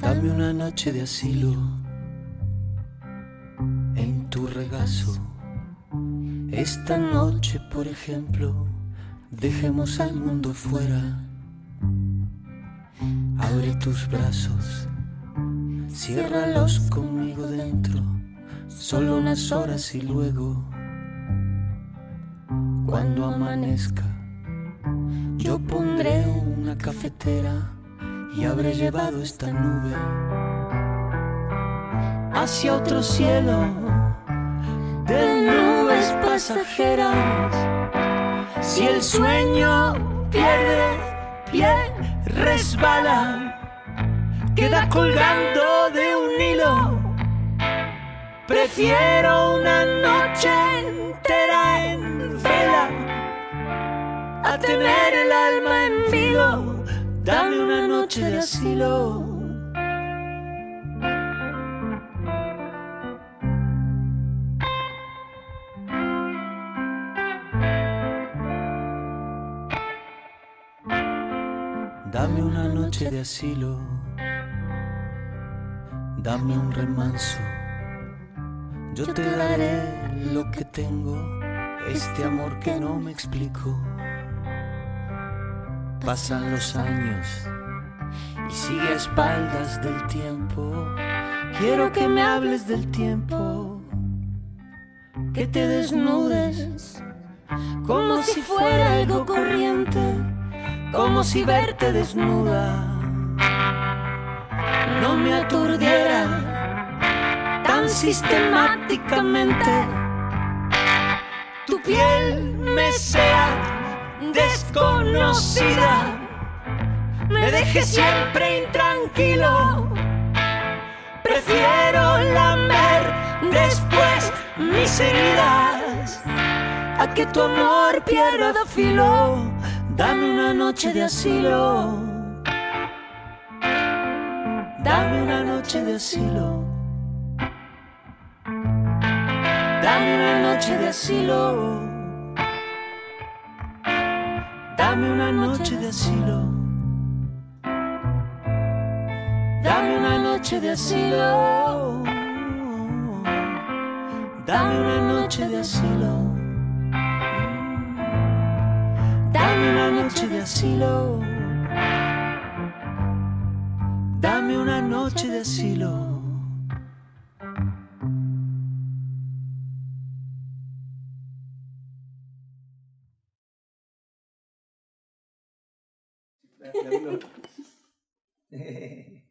Dame una noche de asilo en tu regazo. Esta noche, por ejemplo, dejemos al mundo fuera. Abre tus brazos, ciérralos conmigo dentro, solo unas horas y luego, cuando amanezca, yo pondré una cafetera y habré llevado esta nube hacia otro cielo de nubes pasajeras. Si el sueño pierde pie, resbala, queda colgando de un hilo. Prefiero una noche entera en vela a tener el alma en filo Dame una noche de asilo. Dame una noche de asilo. Dame un remanso. Yo te daré lo que tengo, este amor que no me explico. Pasan los años y sigue a espaldas del tiempo. Quiero que me hables del tiempo, que te desnudes como si fuera algo corriente, como si verte desnuda no me aturdiera tan sistemáticamente. Tu piel me sea desconocida me deje siempre intranquilo. Prefiero lamer después mis heridas a que tu amor pierda filo. Dame una noche de asilo. Dame una noche de asilo. Dame una noche de asilo. Dame una noche de asilo. Dame una noche de asilo. Dame una noche de asilo. Dame una noche de asilo. Dame una noche de asilo. Gracias,